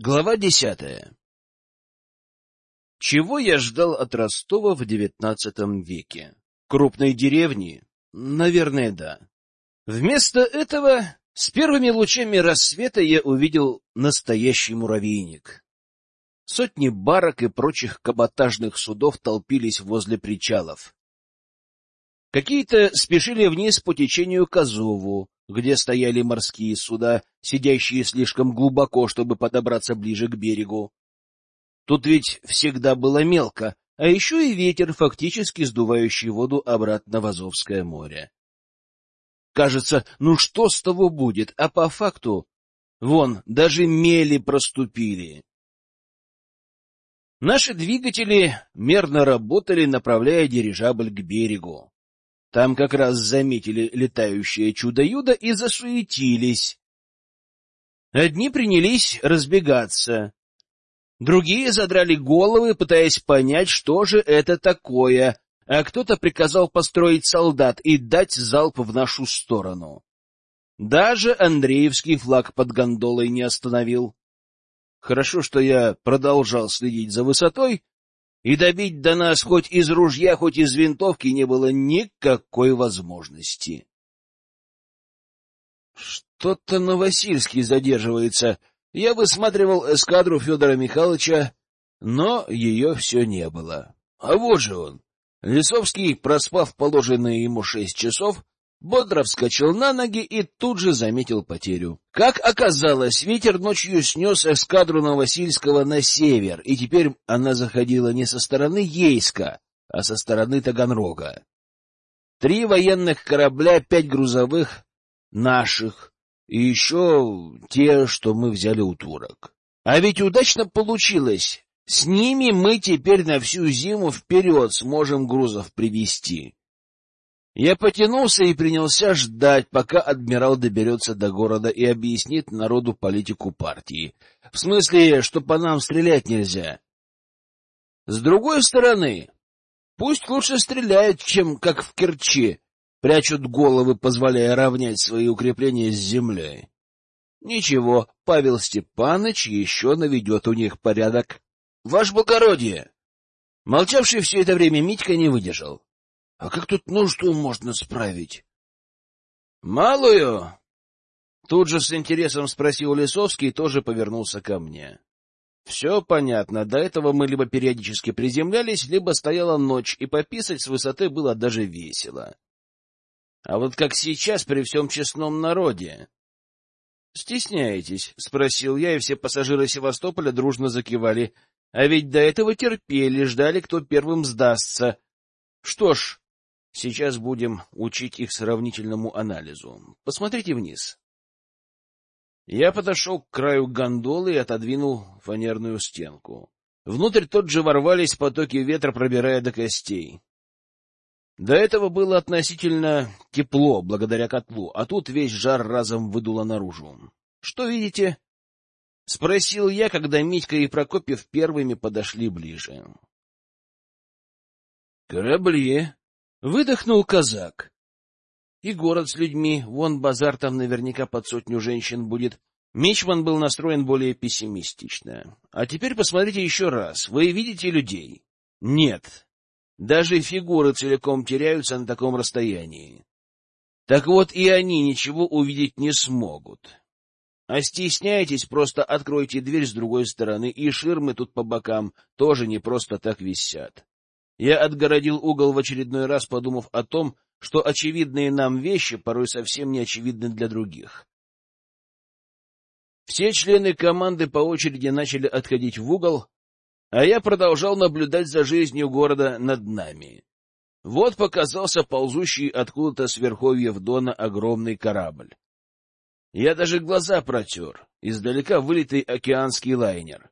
Глава десятая Чего я ждал от Ростова в девятнадцатом веке? Крупной деревни? Наверное, да. Вместо этого с первыми лучами рассвета я увидел настоящий муравейник. Сотни барок и прочих каботажных судов толпились возле причалов. Какие-то спешили вниз по течению к Азову, где стояли морские суда, сидящие слишком глубоко, чтобы подобраться ближе к берегу. Тут ведь всегда было мелко, а еще и ветер, фактически сдувающий воду обратно в Азовское море. Кажется, ну что с того будет, а по факту, вон, даже мели проступили. Наши двигатели мерно работали, направляя дирижабль к берегу. Там как раз заметили летающее чудо-юдо и засуетились. Одни принялись разбегаться. Другие задрали головы, пытаясь понять, что же это такое, а кто-то приказал построить солдат и дать залп в нашу сторону. Даже Андреевский флаг под гондолой не остановил. Хорошо, что я продолжал следить за высотой, и добить до нас хоть из ружья, хоть из винтовки не было никакой возможности. Что-то Новосильский задерживается. Я высматривал эскадру Федора Михайловича, но ее все не было. А вот же он. Лисовский, проспав положенные ему шесть часов, бодро вскочил на ноги и тут же заметил потерю. Как оказалось, ветер ночью снес эскадру Новосильского на север, и теперь она заходила не со стороны Ейска, а со стороны Таганрога. Три военных корабля, пять грузовых, наших, и еще те, что мы взяли у турок. А ведь удачно получилось. С ними мы теперь на всю зиму вперед сможем грузов привезти. Я потянулся и принялся ждать, пока адмирал доберется до города и объяснит народу политику партии. В смысле, что по нам стрелять нельзя. С другой стороны, пусть лучше стреляют, чем как в Керчи, прячут головы, позволяя равнять свои укрепления с землей. Ничего, Павел Степанович еще наведет у них порядок. — Ваше благородие! Молчавший все это время Митька не выдержал. А как тут нужду можно справить? — Малую? Тут же с интересом спросил Лисовский и тоже повернулся ко мне. Все понятно. До этого мы либо периодически приземлялись, либо стояла ночь, и пописать с высоты было даже весело. А вот как сейчас при всем честном народе? — Стесняетесь? — спросил я, и все пассажиры Севастополя дружно закивали. А ведь до этого терпели, ждали, кто первым сдастся. Что ж, Сейчас будем учить их сравнительному анализу. Посмотрите вниз. Я подошел к краю гондолы и отодвинул фанерную стенку. Внутрь тот же ворвались потоки ветра, пробирая до костей. До этого было относительно тепло, благодаря котлу, а тут весь жар разом выдуло наружу. — Что видите? — спросил я, когда Митька и Прокопьев первыми подошли ближе. — Корабли, Выдохнул казак. И город с людьми, вон базар там наверняка под сотню женщин будет. Мичман был настроен более пессимистично. А теперь посмотрите еще раз. Вы видите людей? Нет. Даже фигуры целиком теряются на таком расстоянии. Так вот и они ничего увидеть не смогут. А стесняетесь, просто откройте дверь с другой стороны, и ширмы тут по бокам тоже не просто так висят. Я отгородил угол в очередной раз, подумав о том, что очевидные нам вещи порой совсем не очевидны для других. Все члены команды по очереди начали отходить в угол, а я продолжал наблюдать за жизнью города над нами. Вот показался ползущий откуда-то с верховьев Дона огромный корабль. Я даже глаза протер, издалека вылитый океанский лайнер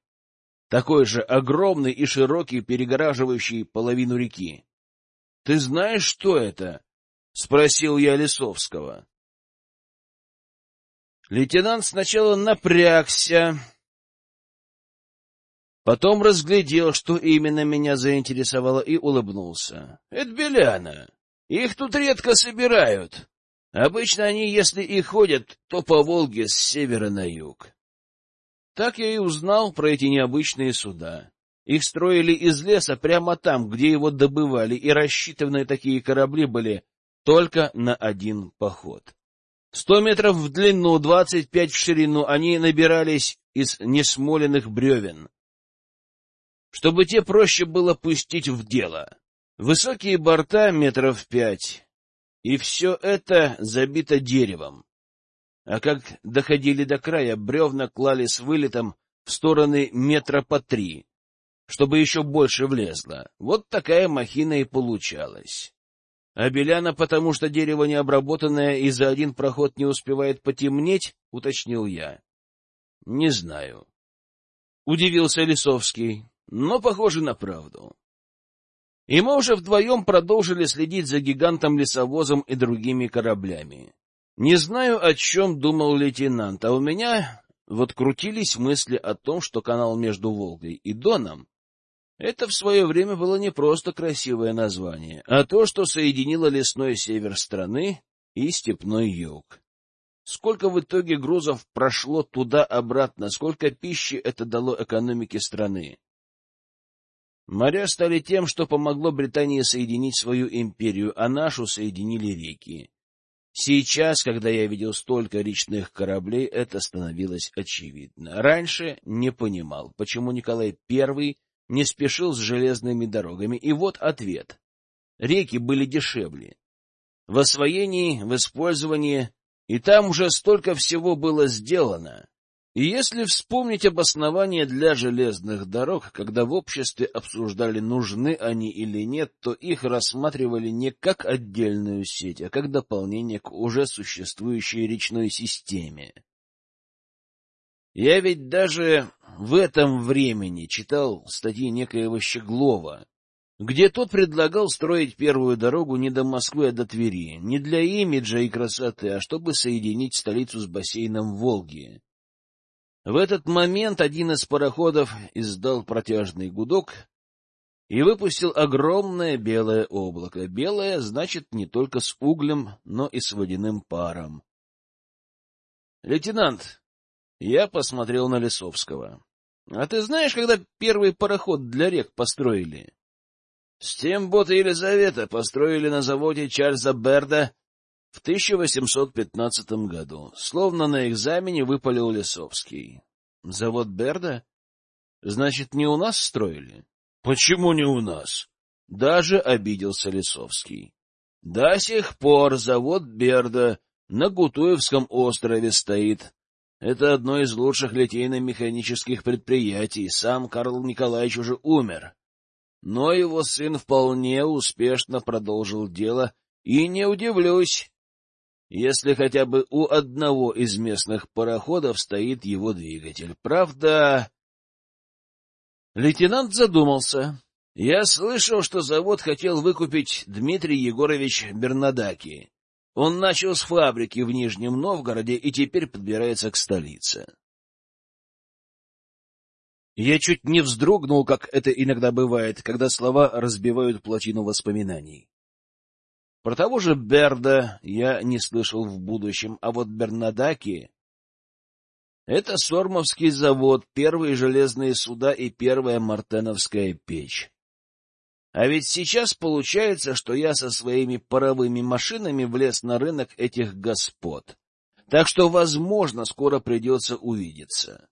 такой же огромный и широкий, перегораживающий половину реки. — Ты знаешь, что это? — спросил я Лисовского. Лейтенант сначала напрягся, потом разглядел, что именно меня заинтересовало, и улыбнулся. — Это Беляна. Их тут редко собирают. Обычно они, если и ходят, то по Волге с севера на юг. Так я и узнал про эти необычные суда. Их строили из леса прямо там, где его добывали, и рассчитанные такие корабли были только на один поход. Сто метров в длину, двадцать пять в ширину они набирались из несмоленных бревен, чтобы те проще было пустить в дело. Высокие борта метров пять, и все это забито деревом. А как доходили до края, бревна клали с вылетом в стороны метра по три, чтобы еще больше влезло. Вот такая махина и получалась. А Беляна, потому что дерево необработанное и за один проход не успевает потемнеть, уточнил я. — Не знаю. Удивился Лисовский, но похоже на правду. И мы уже вдвоем продолжили следить за гигантом-лесовозом и другими кораблями. Не знаю, о чем думал лейтенант, а у меня вот крутились мысли о том, что канал между Волгой и Доном — это в свое время было не просто красивое название, а то, что соединило лесной север страны и степной юг. Сколько в итоге грузов прошло туда-обратно, сколько пищи это дало экономике страны. Моря стали тем, что помогло Британии соединить свою империю, а нашу соединили реки. Сейчас, когда я видел столько речных кораблей, это становилось очевидно. Раньше не понимал, почему Николай I не спешил с железными дорогами. И вот ответ. Реки были дешевле. В освоении, в использовании, и там уже столько всего было сделано. И если вспомнить обоснование для железных дорог, когда в обществе обсуждали, нужны они или нет, то их рассматривали не как отдельную сеть, а как дополнение к уже существующей речной системе. Я ведь даже в этом времени читал статьи некоего Щеглова, где тот предлагал строить первую дорогу не до Москвы, а до Твери, не для имиджа и красоты, а чтобы соединить столицу с бассейном Волги. В этот момент один из пароходов издал протяжный гудок и выпустил огромное белое облако. Белое значит не только с углем, но и с водяным паром. — Лейтенант, я посмотрел на Лесовского. — А ты знаешь, когда первый пароход для рек построили? — Стембот и Елизавета построили на заводе Чарльза Берда в 1815 году, словно на экзамене выпалил Лесовский. Завод Берда? Значит, не у нас строили? Почему не у нас? Даже обиделся Лесовский. До сих пор завод Берда на Гутуевском острове стоит. Это одно из лучших литейно-механических предприятий. Сам Карл Николаевич уже умер. Но его сын вполне успешно продолжил дело, и не удивлюсь, если хотя бы у одного из местных пароходов стоит его двигатель. Правда... Лейтенант задумался. Я слышал, что завод хотел выкупить Дмитрий Егорович Бернадаки. Он начал с фабрики в Нижнем Новгороде и теперь подбирается к столице. Я чуть не вздрогнул, как это иногда бывает, когда слова разбивают плотину воспоминаний. Про того же Берда я не слышал в будущем, а вот Бернадаки — это Сормовский завод, первые железные суда и первая мартеновская печь. А ведь сейчас получается, что я со своими паровыми машинами влез на рынок этих господ. Так что, возможно, скоро придется увидеться.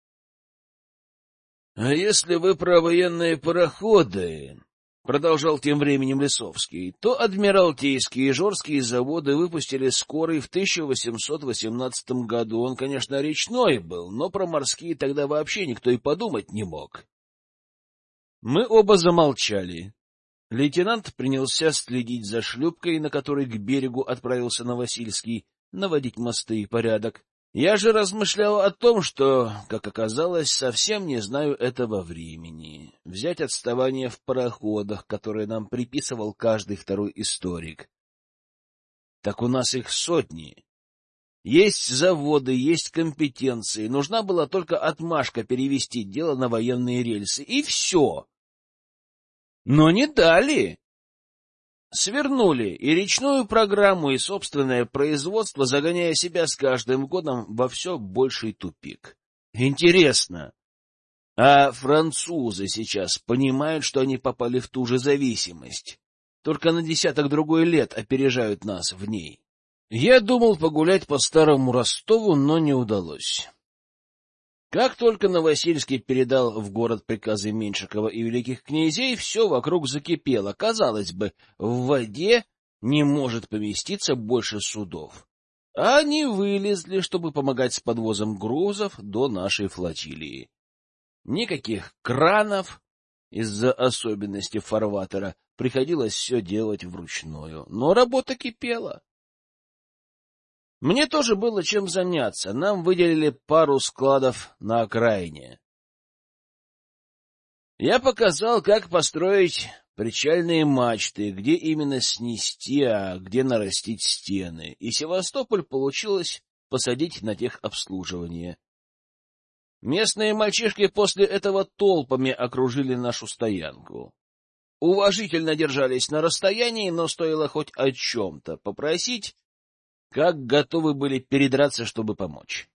— А если вы про военные пароходы, — продолжал тем временем Лисовский, — то Адмиралтейские и Жорские заводы выпустили скорый в 1818 году. Он, конечно, речной был, но про морские тогда вообще никто и подумать не мог. Мы оба замолчали. Лейтенант принялся следить за шлюпкой, на которой к берегу отправился Новосильский, наводить мосты и порядок. Я же размышлял о том, что, как оказалось, совсем не знаю этого времени. Взять отставание в пароходах, которые нам приписывал каждый второй историк. Так у нас их сотни. Есть заводы, есть компетенции. Нужна была только отмашка перевести дело на военные рельсы. И все. Но не дали свернули и речную программу, и собственное производство, загоняя себя с каждым годом во все больший тупик. Интересно, а французы сейчас понимают, что они попали в ту же зависимость, только на десяток другой лет опережают нас в ней. Я думал погулять по старому Ростову, но не удалось. Как только Новосильский передал в город приказы Меньшикова и великих князей, все вокруг закипело. Казалось бы, в воде не может поместиться больше судов. Они вылезли, чтобы помогать с подвозом грузов до нашей флотилии. Никаких кранов из-за особенностей фарватера приходилось все делать вручную, но работа кипела. Мне тоже было чем заняться. Нам выделили пару складов на окраине. Я показал, как построить причальные мачты, где именно снести, а где нарастить стены, и Севастополь получилось посадить на техобслуживание. Местные мальчишки после этого толпами окружили нашу стоянку. Уважительно держались на расстоянии, но стоило хоть о чем-то попросить, как готовы были передраться, чтобы помочь.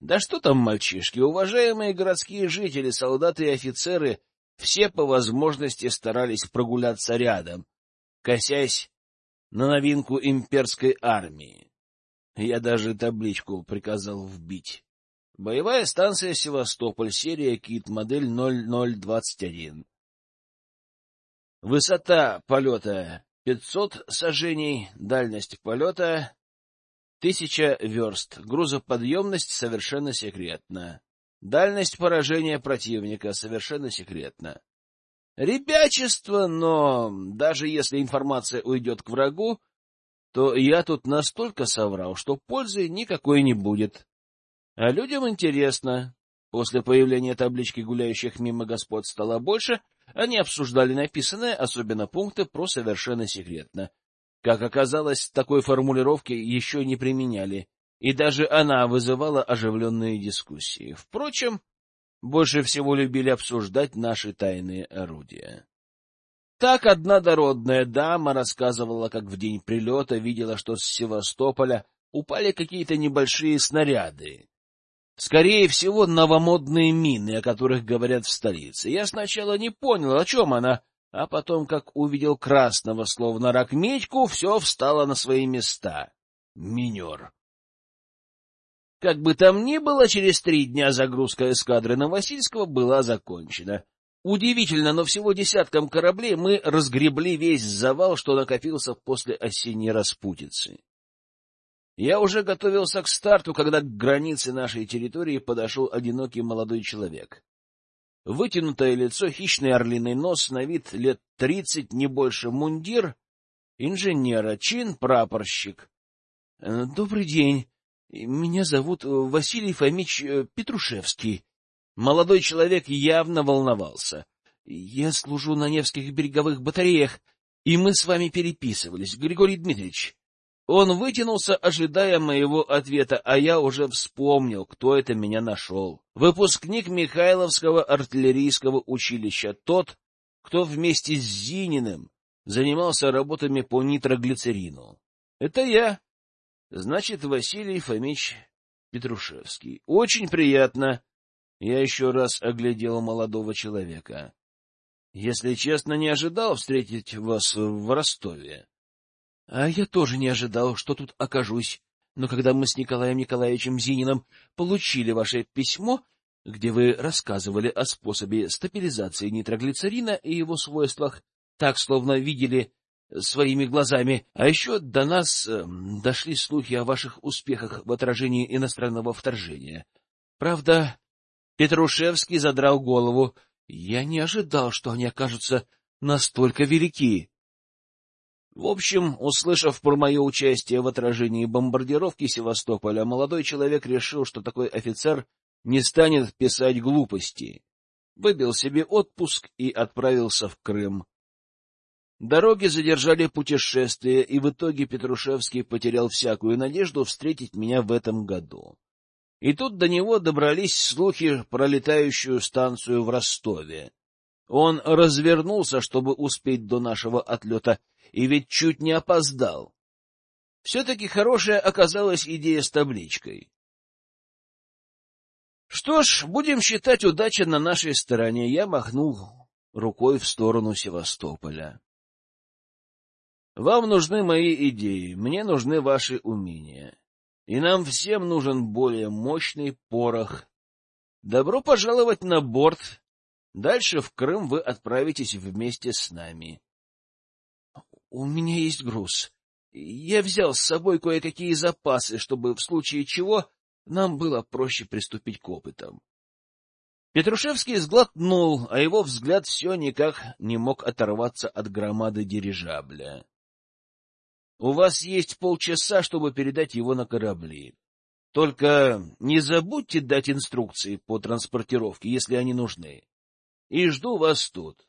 Да что там мальчишки, уважаемые городские жители, солдаты и офицеры все по возможности старались прогуляться рядом, косясь на новинку имперской армии. Я даже табличку приказал вбить. Боевая станция Севастополь, серия КИТ, модель 0021. Высота полета 500 сажений, дальность полета 1000 верст, грузоподъемность совершенно секретна. Дальность поражения противника совершенно секретна. Ребячество, но даже если информация уйдет к врагу, то я тут настолько соврал, что пользы никакой не будет. А людям интересно. После появления таблички гуляющих мимо господ стало больше, они обсуждали написанное, особенно пункты про совершенно секретно. Как оказалось, такой формулировки еще не применяли, и даже она вызывала оживленные дискуссии. Впрочем, больше всего любили обсуждать наши тайные орудия. Так одна дородная дама рассказывала, как в день прилета видела, что с Севастополя упали какие-то небольшие снаряды, Скорее всего, новомодные мины, о которых говорят в столице. Я сначала не понял, о чем она, а потом, как увидел красного, словно рак Медьку, все встало на свои места. Минер. Как бы там ни было, через три дня загрузка эскадры Новосильского была закончена. Удивительно, но всего десятком кораблей мы разгребли весь завал, что накопился после осенней распутицы. Я уже готовился к старту, когда к границе нашей территории подошел одинокий молодой человек. Вытянутое лицо, хищный орлиный нос, на вид лет тридцать, не больше, мундир, инженера, чин, прапорщик. Э, — Добрый день. Меня зовут Василий Фомич э, Петрушевский. Молодой человек явно волновался. Я служу на Невских береговых батареях, и мы с вами переписывались, Григорий Дмитриевич. Он вытянулся, ожидая моего ответа, а я уже вспомнил, кто это меня нашел. Выпускник Михайловского артиллерийского училища, тот, кто вместе с Зининым занимался работами по нитроглицерину. Это я. Значит, Василий Фомич Петрушевский. Очень приятно. Я еще раз оглядел молодого человека. Если честно, не ожидал встретить вас в Ростове. — А я тоже не ожидал, что тут окажусь. Но когда мы с Николаем Николаевичем Зининым получили ваше письмо, где вы рассказывали о способе стабилизации нитроглицерина и его свойствах, так словно видели своими глазами, а еще до нас э, дошли слухи о ваших успехах в отражении иностранного вторжения. Правда, Петрушевский задрал голову. Я не ожидал, что они окажутся настолько велики. В общем, услышав про мое участие в отражении бомбардировки Севастополя, молодой человек решил, что такой офицер не станет писать глупости. Выбил себе отпуск и отправился в Крым. Дороги задержали путешествие, и в итоге Петрушевский потерял всякую надежду встретить меня в этом году. И тут до него добрались слухи про летающую станцию в Ростове. Он развернулся, чтобы успеть до нашего отлета, и ведь чуть не опоздал. Все-таки хорошая оказалась идея с табличкой. Что ж, будем считать удача на нашей стороне. Я махнул рукой в сторону Севастополя. Вам нужны мои идеи, мне нужны ваши умения. И нам всем нужен более мощный порох. Добро пожаловать на борт. Дальше в Крым вы отправитесь вместе с нами. — У меня есть груз. Я взял с собой кое-какие запасы, чтобы в случае чего нам было проще приступить к опытам. Петрушевский сглотнул, а его взгляд все никак не мог оторваться от громады дирижабля. У вас есть полчаса, чтобы передать его на корабли. Только не забудьте дать инструкции по транспортировке, если они нужны. И жду вас тут.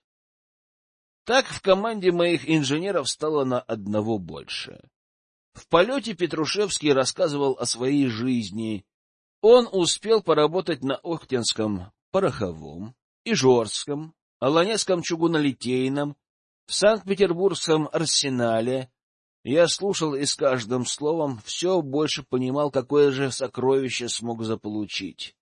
Так в команде моих инженеров стало на одного больше. В полете Петрушевский рассказывал о своей жизни. Он успел поработать на Охтинском пороховом, Ижорском, Аланецком чугунолитейном, в Санкт-Петербургском арсенале. Я слушал и с каждым словом все больше понимал, какое же сокровище смог заполучить.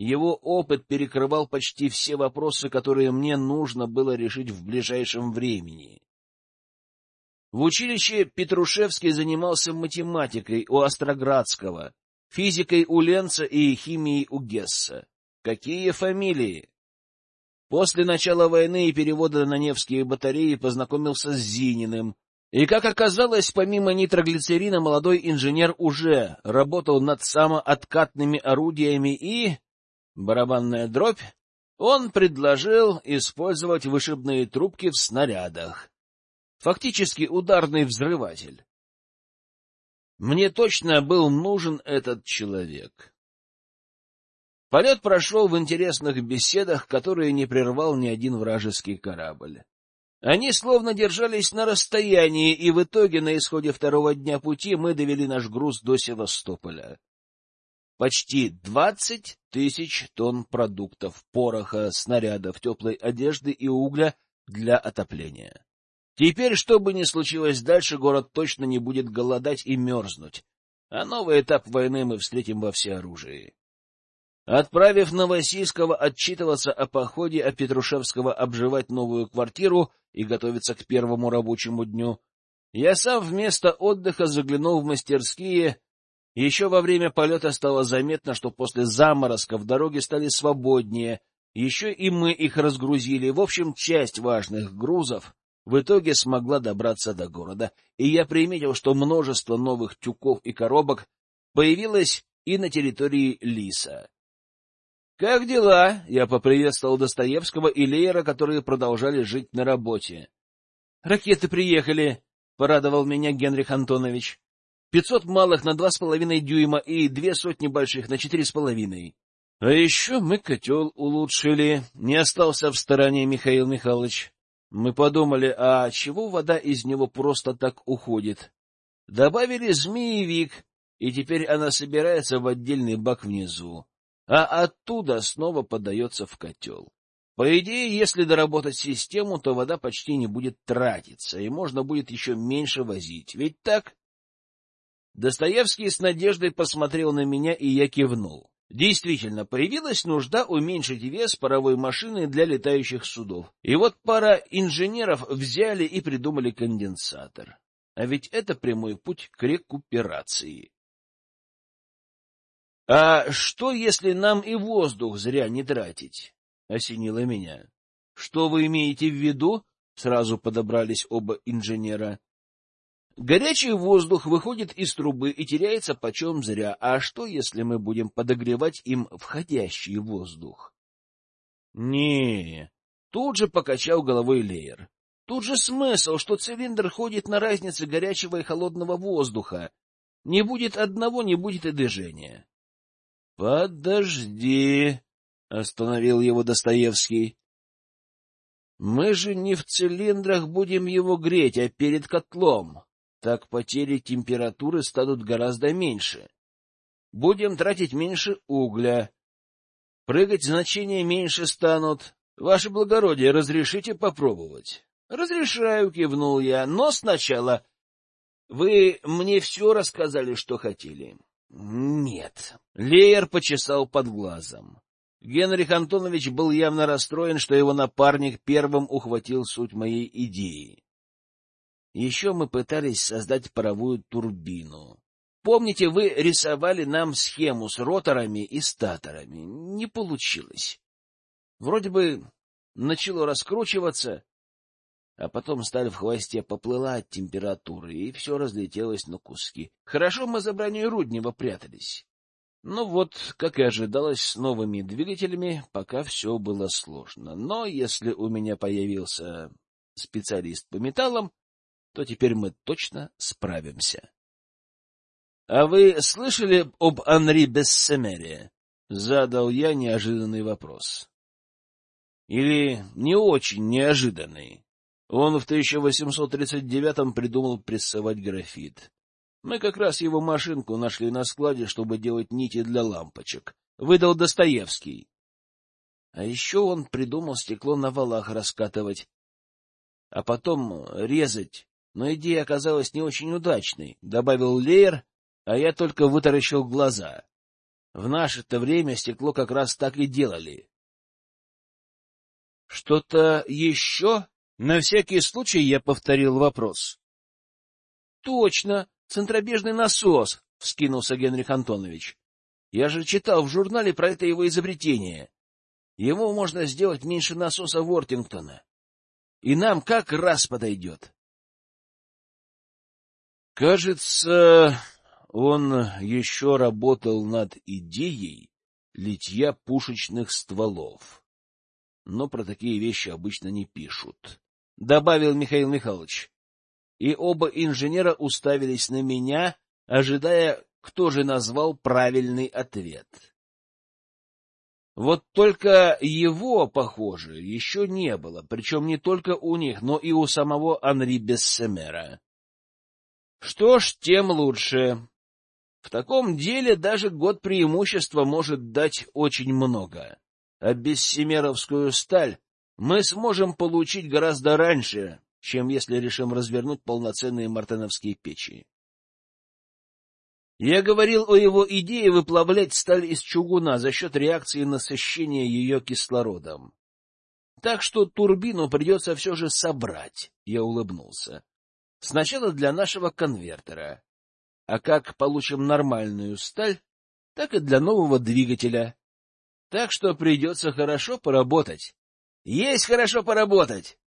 Его опыт перекрывал почти все вопросы, которые мне нужно было решить в ближайшем времени. В училище Петрушевский занимался математикой у Остроградского, физикой у Ленца и химией у Гесса. Какие фамилии? После начала войны и перевода на Невские батареи познакомился с Зининым. И, как оказалось, помимо нитроглицерина, молодой инженер уже работал над самооткатными орудиями и... Барабанная дробь. Он предложил использовать вышибные трубки в снарядах. Фактически ударный взрыватель. Мне точно был нужен этот человек. Полет прошел в интересных беседах, которые не прервал ни один вражеский корабль. Они словно держались на расстоянии, и в итоге на исходе второго дня пути мы довели наш груз до Севастополя. Почти двадцать тысяч тонн продуктов, пороха, снарядов, теплой одежды и угля для отопления. Теперь, что бы ни случилось дальше, город точно не будет голодать и мерзнуть, а новый этап войны мы встретим во всеоружии. Отправив Новосильского отчитываться о походе, а Петрушевского обживать новую квартиру и готовиться к первому рабочему дню, я сам вместо отдыха заглянул в мастерские. Еще во время полета стало заметно, что после заморозков дороги стали свободнее, еще и мы их разгрузили. В общем, часть важных грузов в итоге смогла добраться до города, и я приметил, что множество новых тюков и коробок появилось и на территории Лиса. «Как дела?» — я поприветствовал Достоевского и Леера, которые продолжали жить на работе. «Ракеты приехали», — порадовал меня Генрих Антонович. «Пятьсот малых на два с половиной дюйма и две сотни больших на четыре с половиной». «А еще мы котел улучшили», — не остался в стороне Михаил Михайлович. Мы подумали, а чего вода из него просто так уходит? Добавили змеевик, и теперь она собирается в отдельный бак внизу а оттуда снова подается в котел. По идее, если доработать систему, то вода почти не будет тратиться, и можно будет еще меньше возить. Ведь так? Достоевский с надеждой посмотрел на меня, и я кивнул. Действительно, появилась нужда уменьшить вес паровой машины для летающих судов. И вот пара инженеров взяли и придумали конденсатор. А ведь это прямой путь к рекуперации. — А что, если нам и воздух зря не тратить? — осенило меня. — Что вы имеете в виду? — сразу подобрались оба инженера. — Горячий воздух выходит из трубы и теряется почем зря. А что, если мы будем подогревать им входящий воздух? — Не, тут же покачал головой Леер. Тут же смысл, что цилиндр ходит на разнице горячего и холодного воздуха. Не будет одного, не будет и движения. — Подожди, — остановил его Достоевский. — Мы же не в цилиндрах будем его греть, а перед котлом. Так потери температуры станут гораздо меньше. Будем тратить меньше угля. Прыгать значения меньше станут. Ваше благородие, разрешите попробовать? — Разрешаю, — кивнул я, — но сначала... Вы мне все рассказали, что хотели. Нет. Леер почесал под глазом. Генрих Антонович был явно расстроен, что его напарник первым ухватил суть моей идеи. Еще мы пытались создать паровую турбину. Помните, вы рисовали нам схему с роторами и статорами? Не получилось. Вроде бы начало раскручиваться, а потом сталь в хвосте поплыла от температуры, и все разлетелось на куски. Хорошо мы за броней Руднева прятались. Ну вот, как и ожидалось, с новыми двигателями пока все было сложно. Но если у меня появился специалист по металлам, то теперь мы точно справимся. — А вы слышали об Анри Бессемере? — задал я неожиданный вопрос. — Или не очень неожиданный. Он в 1839-м придумал прессовать графит. Мы как раз его машинку нашли на складе, чтобы делать нити для лампочек. Выдал Достоевский. А еще он придумал стекло на валах раскатывать, а потом резать. Но идея оказалась не очень удачной, — добавил Леер, а я только вытаращил глаза. В наше-то время стекло как раз так и делали. — Что-то еще? На всякий случай я повторил вопрос. — Точно! Центробежный насос, — вскинулся Генрих Антонович. — Я же читал в журнале про это его изобретение. Ему можно сделать меньше насоса Вортингтона. И нам как раз подойдет. Кажется, он еще работал над идеей литья пушечных стволов. Но про такие вещи обычно не пишут, — добавил Михаил Михайлович и оба инженера уставились на меня, ожидая, кто же назвал правильный ответ. Вот только его, похоже, еще не было, причем не только у них, но и у самого Анри Бессемера. Что ж, тем лучше. В таком деле даже год преимущества может дать очень много. А бессемеровскую сталь мы сможем получить гораздо раньше, чем если решим развернуть полноценные мартеновские печи. Я говорил о его идее выплавлять сталь из чугуна за счет реакции насыщения ее кислородом. Так что турбину придется все же собрать, я улыбнулся. Сначала для нашего конвертера. А как получим нормальную сталь, так и для нового двигателя. Так что придется хорошо поработать. Есть хорошо поработать!